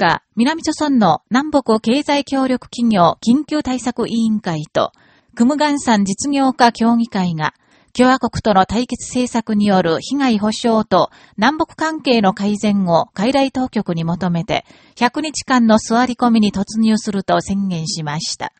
日、南朝村の南北経済協力企業緊急対策委員会と、クムガン山実業家協議会が、共和国との対決政策による被害保障と南北関係の改善を海外当局に求めて、100日間の座り込みに突入すると宣言しました。